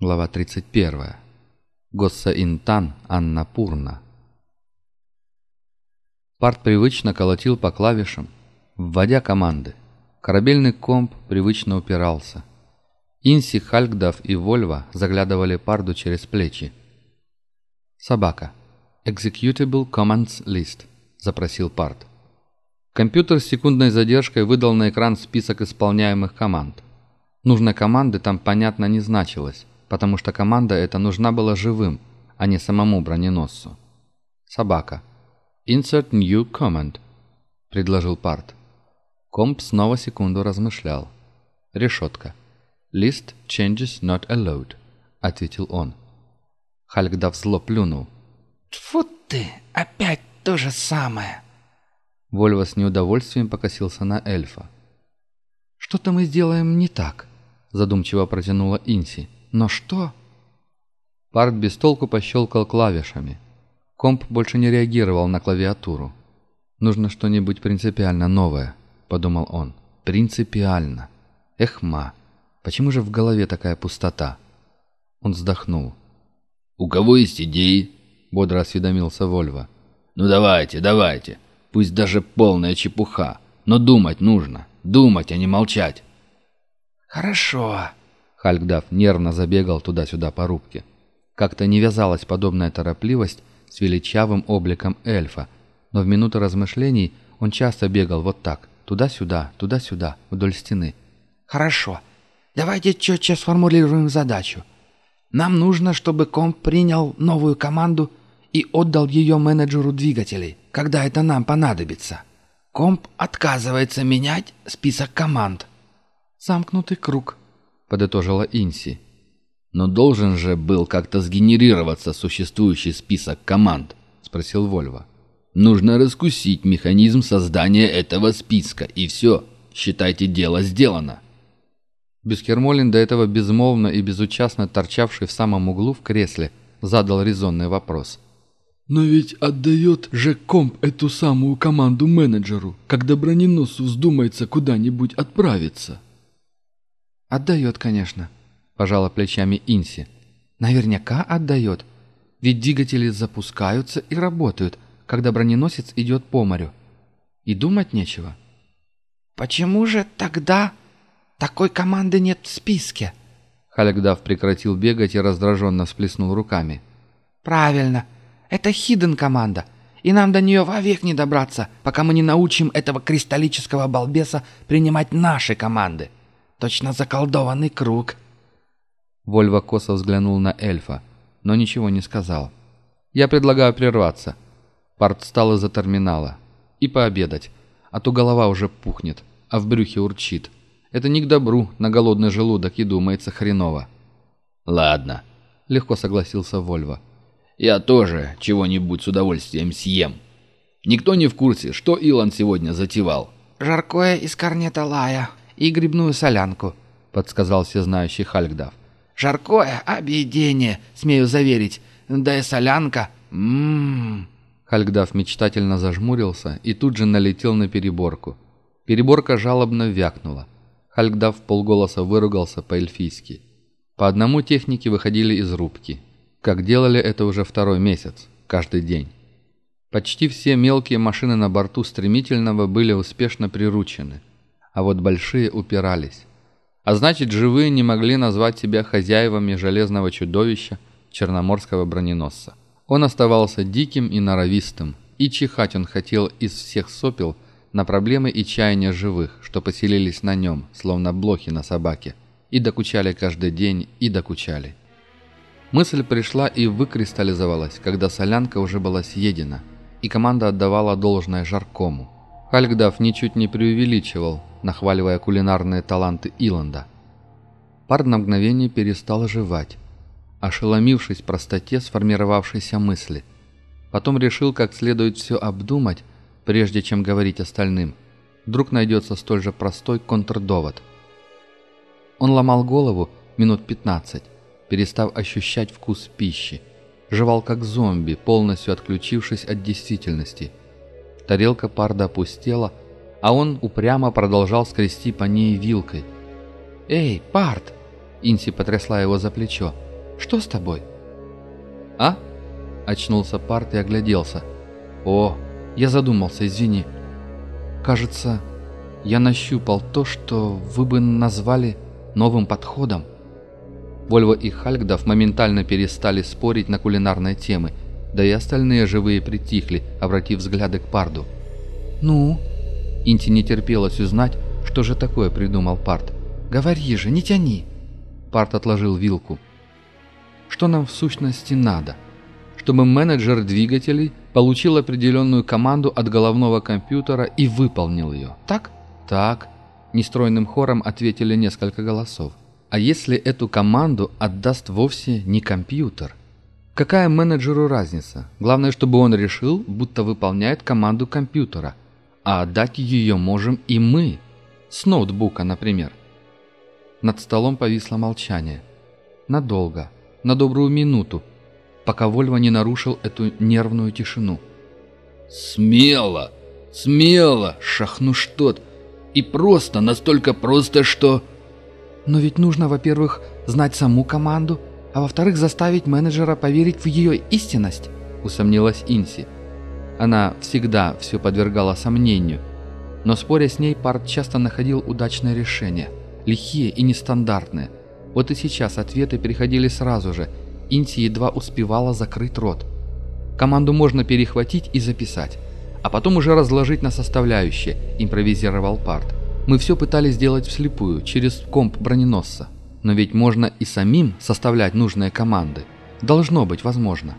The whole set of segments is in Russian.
Глава 31. Госса Интан Анна Пурна. Парт привычно колотил по клавишам, вводя команды. Корабельный комп привычно упирался. Инси, Хальгдав и Вольва заглядывали Парду через плечи. «Собака. Executable Commands List», — запросил Парт. Компьютер с секундной задержкой выдал на экран список исполняемых команд. Нужной команды там, понятно, не значилось потому что команда эта нужна была живым, а не самому броненосцу. Собака. «Insert new command», — предложил Парт. Комп снова секунду размышлял. Решетка. «List changes not allowed», — ответил он. Хальгдав зло плюнул. «Тьфу ты, опять то же самое!» Вольво с неудовольствием покосился на эльфа. «Что-то мы сделаем не так», — задумчиво протянула Инси. Но что? Парт без толку пощелкал клавишами. Комп больше не реагировал на клавиатуру. «Нужно что-нибудь принципиально новое», — подумал он. «Принципиально. Эхма. Почему же в голове такая пустота?» Он вздохнул. «У кого есть идеи?» — бодро осведомился Вольво. «Ну давайте, давайте. Пусть даже полная чепуха. Но думать нужно. Думать, а не молчать». «Хорошо», Хальгдав нервно забегал туда-сюда по рубке. Как-то не вязалась подобная торопливость с величавым обликом эльфа, но в минуты размышлений он часто бегал вот так, туда-сюда, туда-сюда, вдоль стены. «Хорошо. Давайте четче сформулируем задачу. Нам нужно, чтобы комп принял новую команду и отдал ее менеджеру двигателей, когда это нам понадобится. Комп отказывается менять список команд». «Замкнутый круг», подытожила Инси. «Но должен же был как-то сгенерироваться существующий список команд», — спросил Вольво. «Нужно раскусить механизм создания этого списка, и все, считайте, дело сделано». Бескермолин, до этого безмолвно и безучастно торчавший в самом углу в кресле, задал резонный вопрос. «Но ведь отдает же комп эту самую команду менеджеру, когда броненосцу вздумается куда-нибудь отправиться». «Отдает, конечно», – пожала плечами Инси. «Наверняка отдает. Ведь двигатели запускаются и работают, когда броненосец идет по морю. И думать нечего». «Почему же тогда такой команды нет в списке?» Халегдав прекратил бегать и раздраженно всплеснул руками. «Правильно. Это хиден команда, и нам до нее вовек не добраться, пока мы не научим этого кристаллического балбеса принимать наши команды. Точно заколдованный круг». Вольво косо взглянул на эльфа, но ничего не сказал. «Я предлагаю прерваться». Парт встал из-за терминала. «И пообедать, а то голова уже пухнет, а в брюхе урчит. Это не к добру, на голодный желудок и думается хреново». «Ладно», — легко согласился Вольво. «Я тоже чего-нибудь с удовольствием съем. Никто не в курсе, что Илон сегодня затевал». «Жаркое из корнета лая», и грибную солянку», — подсказал всезнающий Хальгдав. «Жаркое объедение, смею заверить. Да и солянка. Ммм...» Хальгдав мечтательно зажмурился и тут же налетел на переборку. Переборка жалобно вякнула. Хальгдав полголоса выругался по-эльфийски. По одному техники выходили из рубки. Как делали это уже второй месяц, каждый день. Почти все мелкие машины на борту стремительного были успешно приручены – а вот большие упирались. А значит, живые не могли назвать себя хозяевами железного чудовища черноморского броненосца. Он оставался диким и норовистым, и чихать он хотел из всех сопел на проблемы и чаяния живых, что поселились на нем, словно блохи на собаке, и докучали каждый день, и докучали. Мысль пришла и выкристаллизовалась, когда солянка уже была съедена, и команда отдавала должное жаркому. Хальгдав ничуть не преувеличивал, нахваливая кулинарные таланты Иланда. Пар на мгновение перестал жевать, ошеломившись простоте сформировавшейся мысли. Потом решил как следует все обдумать, прежде чем говорить остальным. Вдруг найдется столь же простой контрдовод. Он ломал голову минут 15, перестав ощущать вкус пищи. Жевал как зомби, полностью отключившись от действительности. Тарелка парда опустела, а он упрямо продолжал скрести по ней вилкой. «Эй, Парт, Инси потрясла его за плечо. «Что с тобой?» «А?» – очнулся Парт и огляделся. «О, я задумался, извини. Кажется, я нащупал то, что вы бы назвали новым подходом». Вольво и Хальгдов моментально перестали спорить на кулинарные темы, да и остальные живые притихли, обратив взгляды к Парду. «Ну?» Инти не терпелось узнать, что же такое придумал Парт. «Говори же, не тяни!» Парт отложил вилку. «Что нам в сущности надо?» Чтобы менеджер двигателей получил определенную команду от головного компьютера и выполнил ее. Так? Так. Нестройным хором ответили несколько голосов. А если эту команду отдаст вовсе не компьютер? Какая менеджеру разница? Главное, чтобы он решил, будто выполняет команду компьютера. А отдать ее можем и мы. С ноутбука, например. Над столом повисло молчание. Надолго. На добрую минуту. Пока Вольво не нарушил эту нервную тишину. «Смело! Смело! Шахну что-то! И просто, настолько просто, что...» Но ведь нужно, во-первых, знать саму команду, а во-вторых, заставить менеджера поверить в ее истинность, усомнилась Инси. Она всегда все подвергала сомнению, но споря с ней, Парт часто находил удачное решение, лихие и нестандартные. Вот и сейчас ответы приходили сразу же, Инси едва успевала закрыть рот. Команду можно перехватить и записать, а потом уже разложить на составляющие, импровизировал Парт. Мы все пытались сделать вслепую, через комп броненосца. Но ведь можно и самим составлять нужные команды. Должно быть возможно.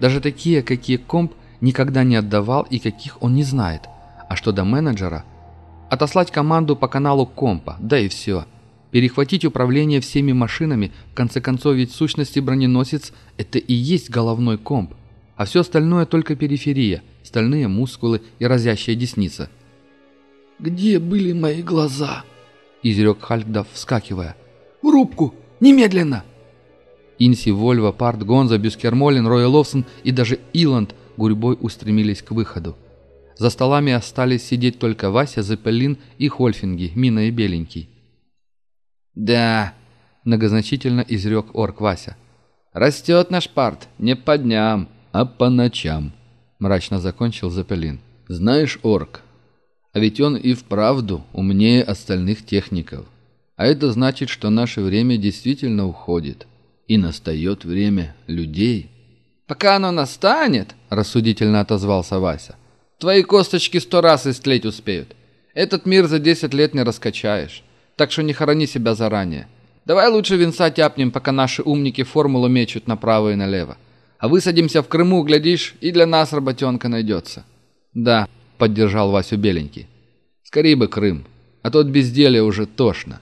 Даже такие, какие комп никогда не отдавал и каких он не знает. А что до менеджера? Отослать команду по каналу компа, да и все. Перехватить управление всеми машинами, в конце концов ведь в сущности броненосец – это и есть головной комп. А все остальное только периферия, стальные мускулы и разящая десница – «Где были мои глаза?» – изрек Хальдов, вскакивая. «В рубку! Немедленно!» Инси, Вольво, Парт, Гонза, Бюскермолин, Рой Ловсон и даже Иланд гурьбой устремились к выходу. За столами остались сидеть только Вася, Зепелин и Хольфинги, Мина и Беленький. «Да», – многозначительно изрек орк Вася. «Растет наш парт, не по дням, а по ночам», – мрачно закончил Зепелин. «Знаешь, орк, а ведь он и вправду умнее остальных техников. А это значит, что наше время действительно уходит. И настает время людей. «Пока оно настанет», — рассудительно отозвался Вася, «твои косточки сто раз истлеть успеют. Этот мир за десять лет не раскачаешь. Так что не хорони себя заранее. Давай лучше венца тяпнем, пока наши умники формулу мечут направо и налево. А высадимся в Крыму, глядишь, и для нас работенка найдется». «Да», поддержал Васю Беленький. «Скорее бы Крым, а то от безделия уже тошно».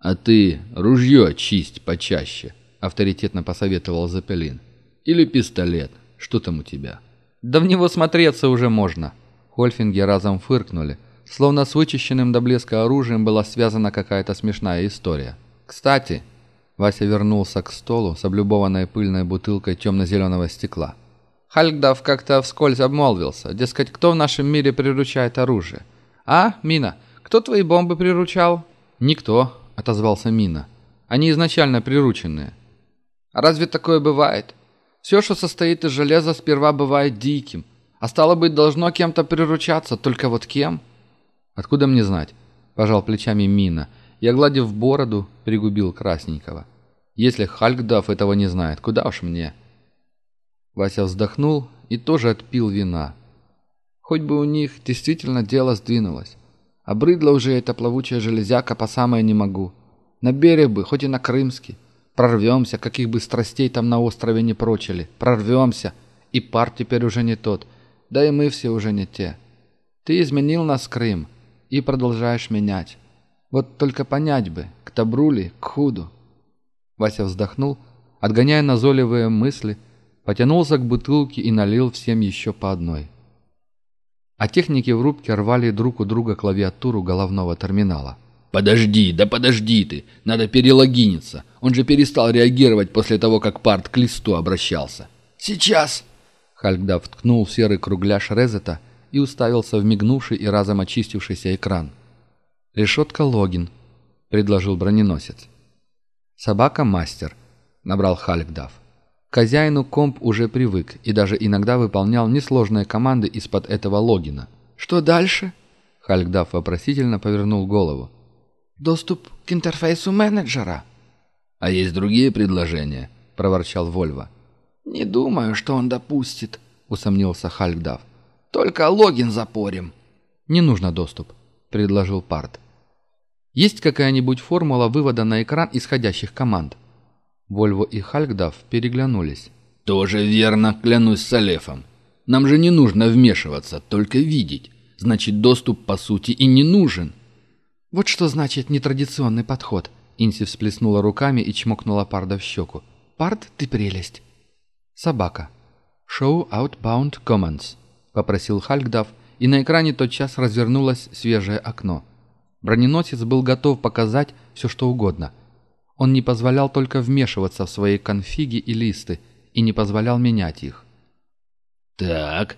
«А ты ружье чисть почаще», — авторитетно посоветовал Запелин. «Или пистолет, что там у тебя?» «Да в него смотреться уже можно». Хольфинги разом фыркнули, словно с вычищенным до блеска оружием была связана какая-то смешная история. «Кстати», — Вася вернулся к столу с облюбованной пыльной бутылкой темно-зеленого стекла — Хальгдав как-то вскользь обмолвился, дескать, кто в нашем мире приручает оружие. «А, Мина, кто твои бомбы приручал?» «Никто», — отозвался Мина. «Они изначально прирученные». «А разве такое бывает? Все, что состоит из железа, сперва бывает диким, а стало быть, должно кем-то приручаться, только вот кем?» «Откуда мне знать?» — пожал плечами Мина. Я, гладив бороду, пригубил красненького. «Если Хальгдав этого не знает, куда уж мне?» Вася вздохнул и тоже отпил вина. Хоть бы у них действительно дело сдвинулось. Обрыдла уже эта плавучая железяка по самое не могу. На берег бы, хоть и на Крымский. Прорвемся, каких бы страстей там на острове не прочили. Прорвемся. И пар теперь уже не тот. Да и мы все уже не те. Ты изменил нас, Крым, и продолжаешь менять. Вот только понять бы, к добру ли, к худу. Вася вздохнул, отгоняя назойливые мысли – потянулся к бутылке и налил всем еще по одной. А техники в рубке рвали друг у друга клавиатуру головного терминала. «Подожди, да подожди ты! Надо перелогиниться! Он же перестал реагировать после того, как парт к листу обращался!» «Сейчас!» Хальгдав ткнул в серый кругляш Резета и уставился в мигнувший и разом очистившийся экран. «Решетка логин», — предложил броненосец. «Собака-мастер», — набрал Халькдав. К хозяину комп уже привык и даже иногда выполнял несложные команды из-под этого логина. «Что дальше?» Халькдав вопросительно повернул голову. «Доступ к интерфейсу менеджера». «А есть другие предложения?» – проворчал Вольво. «Не думаю, что он допустит», – усомнился Халькдав. «Только логин запорим». «Не нужно доступ», – предложил Парт. «Есть какая-нибудь формула вывода на экран исходящих команд?» Вольво и Халькдав переглянулись. «Тоже верно, клянусь Салефом. Нам же не нужно вмешиваться, только видеть. Значит, доступ, по сути, и не нужен». «Вот что значит нетрадиционный подход», — Инси всплеснула руками и чмокнула Парда в щеку. «Пард, ты прелесть». «Собака. Show outbound commands», — попросил Халькдав, и на экране тотчас развернулось свежее окно. Броненосец был готов показать все, что угодно — он не позволял только вмешиваться в свои конфиги и листы и не позволял менять их. «Так,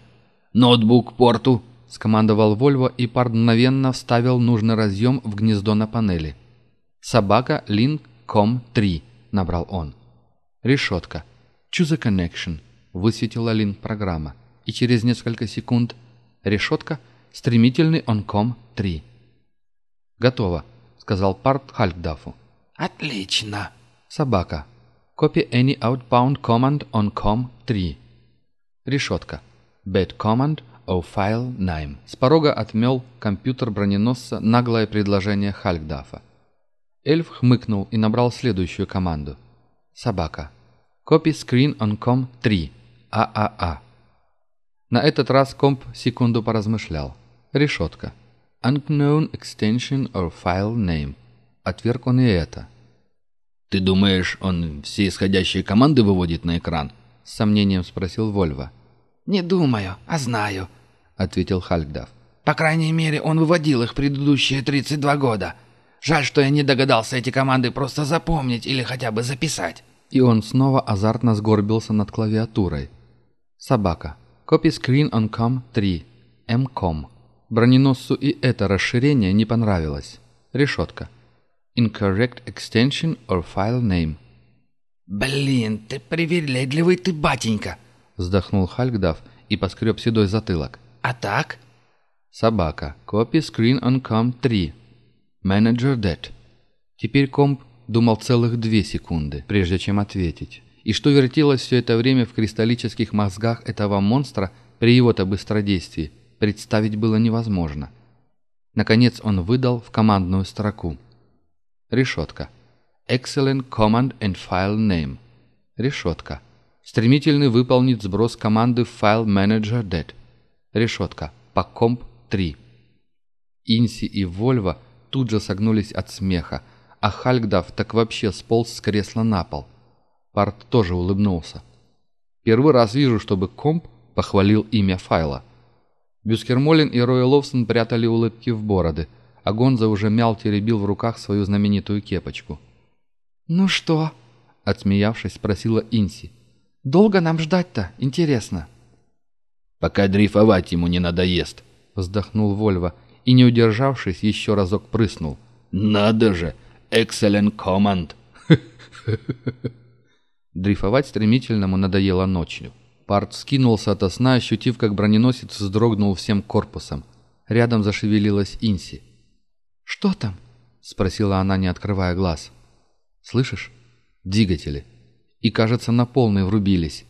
ноутбук порту», — скомандовал Вольво, и мгновенно вставил нужный разъем в гнездо на панели. «Собака Link.com 3», — набрал он. «Решетка. Choose a connection», — высветила линк-программа. И через несколько секунд «Решетка. Стремительный онком 3». «Готово», — сказал Парт Халькдафу. «Отлично!» Собака. Copy any outbound command on com 3. Решетка. Bad command file name. С порога отмел компьютер броненосца наглое предложение Халькдафа. Эльф хмыкнул и набрал следующую команду. Собака. Copy screen on com 3. ААА. На этот раз комп секунду поразмышлял. Решетка. Unknown extension or file name. Отверг он и это. «Ты думаешь, он все исходящие команды выводит на экран?» С сомнением спросил Вольва. «Не думаю, а знаю», — ответил Халькдав. «По крайней мере, он выводил их предыдущие 32 года. Жаль, что я не догадался эти команды просто запомнить или хотя бы записать». И он снова азартно сгорбился над клавиатурой. Собака. Copy screen on com 3. MCOM. Броненосцу и это расширение не понравилось. Решетка. Incorrect extension or file name. «Блин, ты привередливый ты, батенька!» Вздохнул Хальгдав и поскреб седой затылок. «А так?» Собака. Copy screen on com 3. Manager dead. Теперь комп думал целых две секунды, прежде чем ответить. И что вертелось все это время в кристаллических мозгах этого монстра при его-то быстродействии, представить было невозможно. Наконец он выдал в командную строку. Решетка. Excellent Command and File Name. Решетка. Стремительный выполнит сброс команды File Manager Dead. Решетка. По комп 3. Инси и Вольва тут же согнулись от смеха, а Хальгдав так вообще сполз с кресла на пол. Парт тоже улыбнулся. Первый раз вижу, чтобы комп похвалил имя файла. Бюскермолин и Рой Ловсон прятали улыбки в бороды – а Гонза уже мял теребил в руках свою знаменитую кепочку. «Ну что?» — отсмеявшись, спросила Инси. «Долго нам ждать-то? Интересно». «Пока дрейфовать ему не надоест», — вздохнул Вольво и, не удержавшись, еще разок прыснул. «Надо же! Excellent command!» Дрейфовать стремительному надоело ночью. Парт скинулся ото сна, ощутив, как броненосец вздрогнул всем корпусом. Рядом зашевелилась Инси. «Что там?» — спросила она, не открывая глаз. «Слышишь? Двигатели. И, кажется, на полной врубились.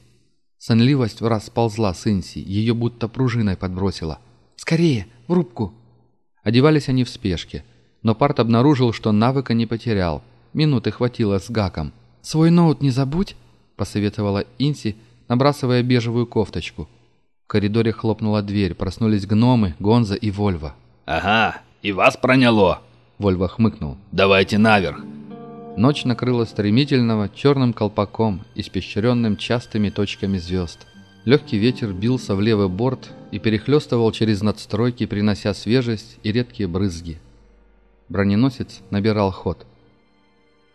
Сонливость в раз сползла с Инси, ее будто пружиной подбросила. «Скорее, в рубку!» Одевались они в спешке, но Парт обнаружил, что навыка не потерял. Минуты хватило с гаком. «Свой ноут не забудь!» — посоветовала Инси, набрасывая бежевую кофточку. В коридоре хлопнула дверь, проснулись гномы, Гонза и Вольва. «Ага, «И вас проняло!» Вольво хмыкнул. «Давайте наверх!» Ночь накрыла стремительного черным колпаком, испещренным частыми точками звезд. Легкий ветер бился в левый борт и перехлестывал через надстройки, принося свежесть и редкие брызги. Броненосец набирал ход.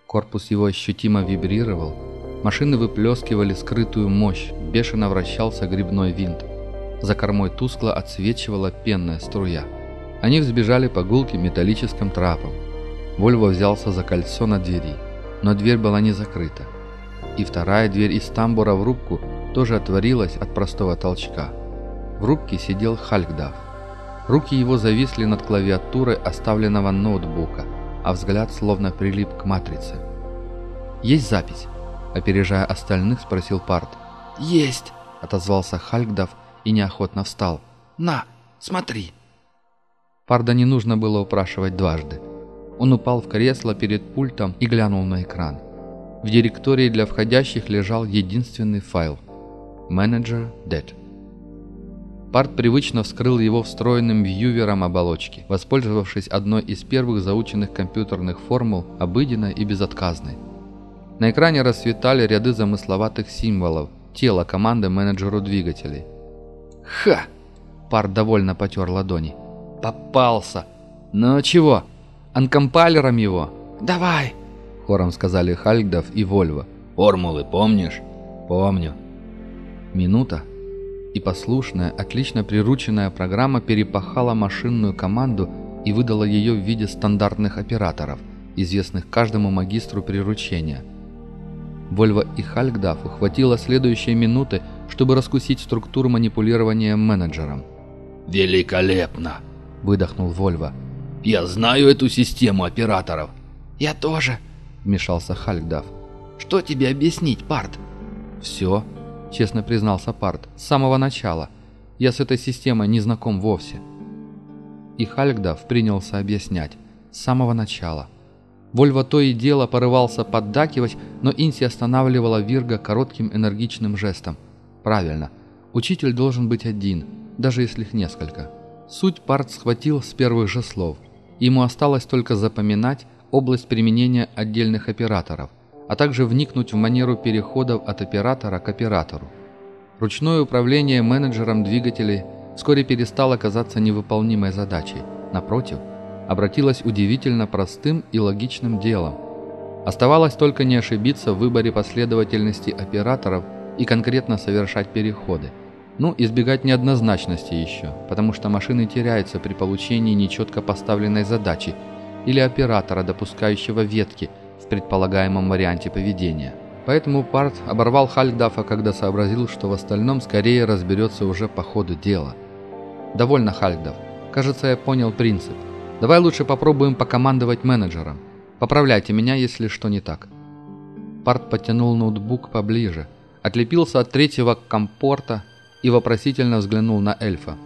Корпус его ощутимо вибрировал. Машины выплескивали скрытую мощь, бешено вращался грибной винт. За кормой тускло отсвечивала пенная струя. Они взбежали по гулке металлическим трапам. Вольво взялся за кольцо на двери. но дверь была не закрыта. И вторая дверь из тамбура в рубку тоже отворилась от простого толчка. В рубке сидел Халькдав. Руки его зависли над клавиатурой оставленного ноутбука, а взгляд словно прилип к матрице. «Есть запись?» – опережая остальных, спросил Парт. «Есть!» – отозвался Халькдав и неохотно встал. «На, смотри!» Парда не нужно было упрашивать дважды. Он упал в кресло перед пультом и глянул на экран. В директории для входящих лежал единственный файл – Manager Dead. Парт привычно вскрыл его встроенным вьювером оболочки, воспользовавшись одной из первых заученных компьютерных формул, обыденной и безотказной. На экране расцветали ряды замысловатых символов, тело команды менеджеру двигателей. «Ха!» Парт довольно потер ладони. «Попался! Ну чего, анкомпайлером его?» «Давай!» Хором сказали Хальгдов и Вольво. «Формулы помнишь?» «Помню». Минута, и послушная, отлично прирученная программа перепахала машинную команду и выдала ее в виде стандартных операторов, известных каждому магистру приручения. Вольво и Хальгдафу хватило следующие минуты, чтобы раскусить структуру манипулирования менеджером. «Великолепно!» – выдохнул Вольво. «Я знаю эту систему операторов!» «Я тоже!» – вмешался Хальгдаф. «Что тебе объяснить, Парт?» «Все», — честно признался Парт, — «с самого начала. Я с этой системой не знаком вовсе». И Хальгдав принялся объяснять. С самого начала. Вольво то и дело порывался поддакивать, но Инси останавливала Вирга коротким энергичным жестом. «Правильно. Учитель должен быть один, даже если их несколько». Суть Парт схватил с первых же слов. Ему осталось только запоминать область применения отдельных операторов а также вникнуть в манеру переходов от оператора к оператору. Ручное управление менеджером двигателей вскоре перестало казаться невыполнимой задачей. Напротив, обратилось удивительно простым и логичным делом. Оставалось только не ошибиться в выборе последовательности операторов и конкретно совершать переходы. Ну, избегать неоднозначности еще, потому что машины теряются при получении нечетко поставленной задачи или оператора, допускающего ветки – в предполагаемом варианте поведения. Поэтому Парт оборвал Хальдафа, когда сообразил, что в остальном скорее разберется уже по ходу дела. «Довольно, Хальдав. Кажется, я понял принцип. Давай лучше попробуем покомандовать менеджером. Поправляйте меня, если что не так». Парт подтянул ноутбук поближе, отлепился от третьего компорта и вопросительно взглянул на эльфа.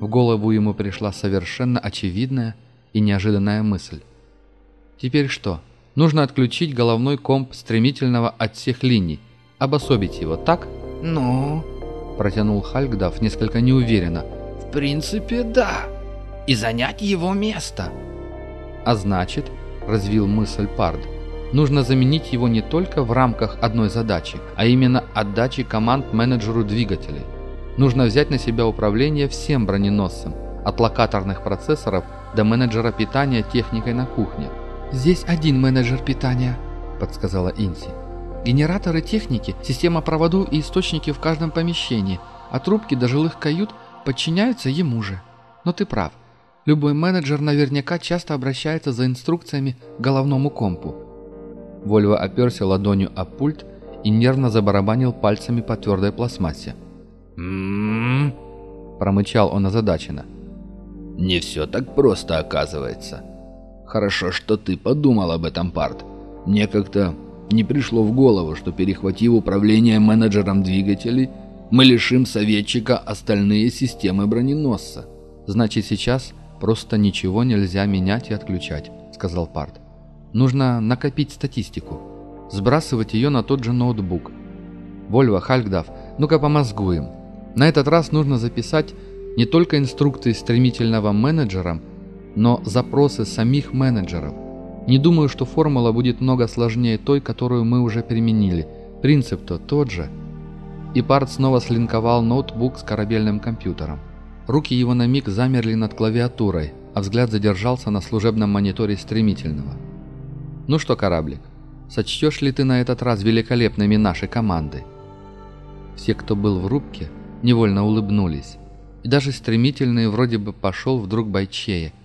В голову ему пришла совершенно очевидная и неожиданная мысль. «Теперь что?» Нужно отключить головной комп стремительного от всех линий. Обособить его, так? «Ну?» – протянул Хальгдав несколько неуверенно. «В принципе, да. И занять его место». «А значит», – развил мысль Пард, – «нужно заменить его не только в рамках одной задачи, а именно отдачи команд менеджеру двигателей. Нужно взять на себя управление всем броненосцем, от локаторных процессоров до менеджера питания техникой на кухне». «Здесь один менеджер питания», — подсказала Инси. «Генераторы техники, система проводов и источники в каждом помещении, а трубки до жилых кают подчиняются ему же. Но ты прав. Любой менеджер наверняка часто обращается за инструкциями к головному компу». Вольво оперся ладонью о пульт и нервно забарабанил пальцами по твердой пластмассе. «М-м-м», промычал он озадаченно. «Не все так просто оказывается». Хорошо, что ты подумал об этом, Парт. Мне как-то не пришло в голову, что перехватив управление менеджером двигателей, мы лишим советчика остальные системы броненосца. Значит, сейчас просто ничего нельзя менять и отключать, сказал Парт. Нужно накопить статистику, сбрасывать ее на тот же ноутбук. Вольво, Хальгдав, ну-ка помозгуем. На этот раз нужно записать не только инструкции стремительного менеджера, но запросы самих менеджеров. Не думаю, что формула будет много сложнее той, которую мы уже применили. Принцип-то тот же. И Парт снова слинковал ноутбук с корабельным компьютером. Руки его на миг замерли над клавиатурой, а взгляд задержался на служебном мониторе стремительного. «Ну что, кораблик, сочтешь ли ты на этот раз великолепными нашей команды?» Все, кто был в рубке, невольно улыбнулись. И даже стремительный вроде бы пошел вдруг бойчее –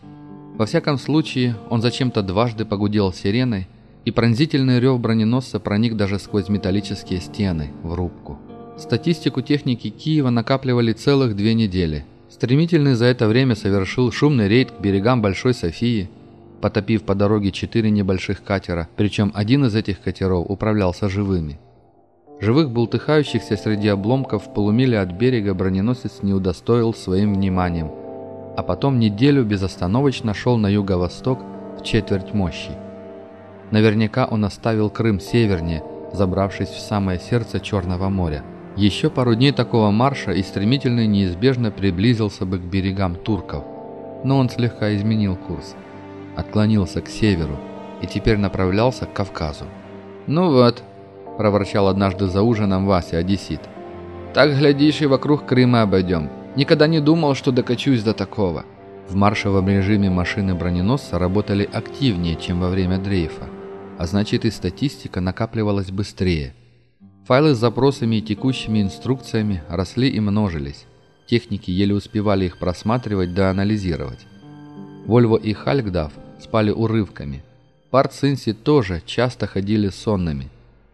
во всяком случае, он зачем-то дважды погудел сиреной, и пронзительный рев броненосца проник даже сквозь металлические стены в рубку. Статистику техники Киева накапливали целых две недели. Стремительный за это время совершил шумный рейд к берегам Большой Софии, потопив по дороге четыре небольших катера, причем один из этих катеров управлялся живыми. Живых бултыхающихся среди обломков в полумиле от берега броненосец не удостоил своим вниманием, а потом неделю безостановочно шел на юго-восток в четверть мощи. Наверняка он оставил Крым севернее, забравшись в самое сердце Черного моря. Еще пару дней такого марша и стремительно неизбежно приблизился бы к берегам турков. Но он слегка изменил курс. Отклонился к северу и теперь направлялся к Кавказу. «Ну вот», – проворчал однажды за ужином Вася Одессит. «Так, глядишь, и вокруг Крыма обойдем. Никогда не думал, что докачусь до такого». В маршевом режиме машины броненосца работали активнее, чем во время дрейфа, а значит и статистика накапливалась быстрее. Файлы с запросами и текущими инструкциями росли и множились. Техники еле успевали их просматривать да анализировать. Вольво и Хальгдав спали урывками. Парт с Инси тоже часто ходили сонными.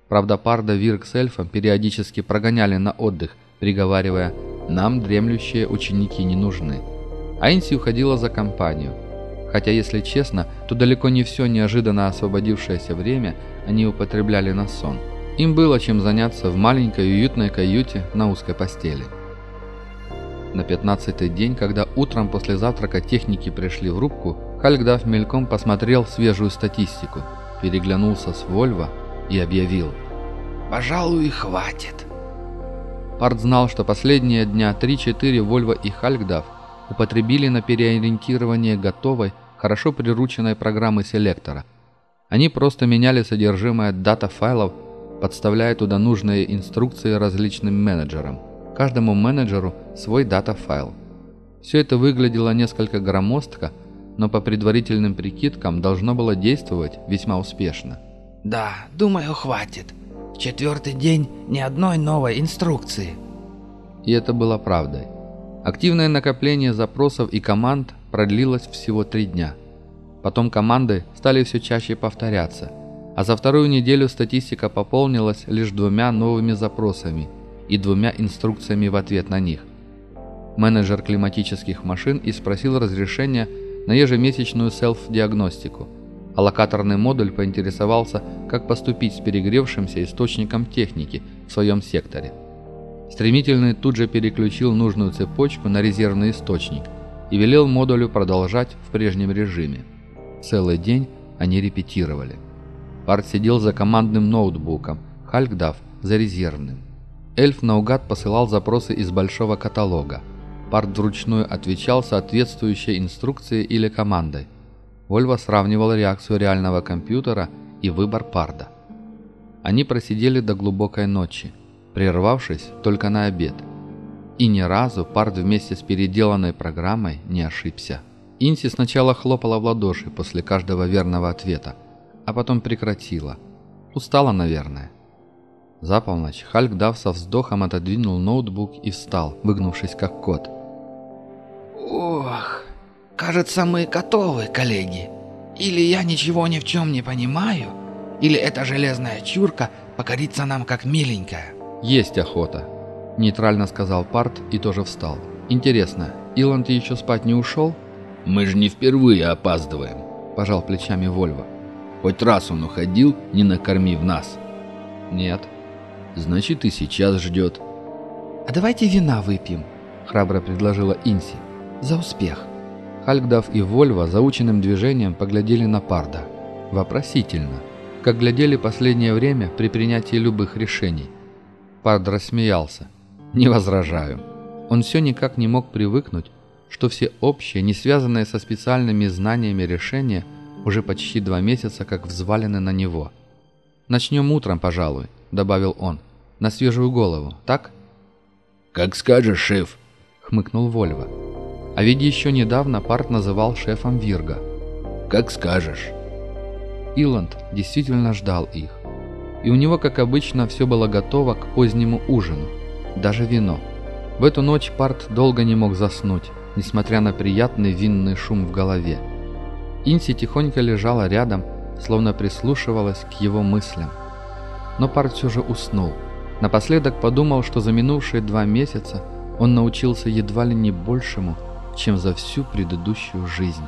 Правда, Парда Вирк с эльфом периодически прогоняли на отдых, приговаривая «нам дремлющие ученики не нужны». А уходила за компанию. Хотя, если честно, то далеко не все неожиданно освободившееся время они употребляли на сон – им было чем заняться в маленькой уютной каюте на узкой постели. На пятнадцатый день, когда утром после завтрака техники пришли в рубку, Хальгдав мельком посмотрел свежую статистику, переглянулся с Вольво и объявил «Пожалуй, хватит». Парт знал, что последние дня 3-4 Вольво и Хальгдав употребили на переориентирование готовой, хорошо прирученной программы селектора. Они просто меняли содержимое дата-файлов подставляя туда нужные инструкции различным менеджерам. Каждому менеджеру свой дата-файл. Все это выглядело несколько громоздко, но по предварительным прикидкам должно было действовать весьма успешно. «Да, думаю, хватит. Четвертый день ни одной новой инструкции». И это было правдой. Активное накопление запросов и команд продлилось всего три дня. Потом команды стали все чаще повторяться – а за вторую неделю статистика пополнилась лишь двумя новыми запросами и двумя инструкциями в ответ на них. Менеджер климатических машин и спросил разрешения на ежемесячную селф-диагностику, а локаторный модуль поинтересовался, как поступить с перегревшимся источником техники в своем секторе. Стремительный тут же переключил нужную цепочку на резервный источник и велел модулю продолжать в прежнем режиме. Целый день они репетировали. Парт сидел за командным ноутбуком, Хальгдав за резервным. Эльф наугад посылал запросы из большого каталога. Парт вручную отвечал соответствующей инструкции или командой. Вольво сравнивал реакцию реального компьютера и выбор Парда. Они просидели до глубокой ночи, прервавшись только на обед. И ни разу Пард вместе с переделанной программой не ошибся. Инси сначала хлопала в ладоши после каждого верного ответа, а потом прекратила. Устала, наверное. За полночь Хальк со вздохом отодвинул ноутбук и встал, выгнувшись как кот. «Ох, кажется, мы готовы, коллеги. Или я ничего ни в чем не понимаю, или эта железная чурка покорится нам как миленькая». «Есть охота», – нейтрально сказал Парт и тоже встал. «Интересно, Иланд еще спать не ушел?» «Мы же не впервые опаздываем», – пожал плечами Вольво. Хоть раз он уходил, не накормив нас. Нет. Значит, и сейчас ждет. А давайте вина выпьем, храбро предложила Инси. За успех. Хальгдав и Вольва заученным движением поглядели на Парда. Вопросительно. Как глядели последнее время при принятии любых решений. Пард рассмеялся. Не возражаю. Он все никак не мог привыкнуть, что все общие, не связанные со специальными знаниями решения – уже почти два месяца как взвалены на него. «Начнем утром, пожалуй», — добавил он, — «на свежую голову, так?» «Как скажешь, шеф», — хмыкнул Вольво. А ведь еще недавно Парт называл шефом Вирга. «Как скажешь». Иланд действительно ждал их. И у него, как обычно, все было готово к позднему ужину. Даже вино. В эту ночь Парт долго не мог заснуть, несмотря на приятный винный шум в голове. Инси тихонько лежала рядом, словно прислушивалась к его мыслям. Но Парт все же уснул. Напоследок подумал, что за минувшие два месяца он научился едва ли не большему, чем за всю предыдущую жизнь.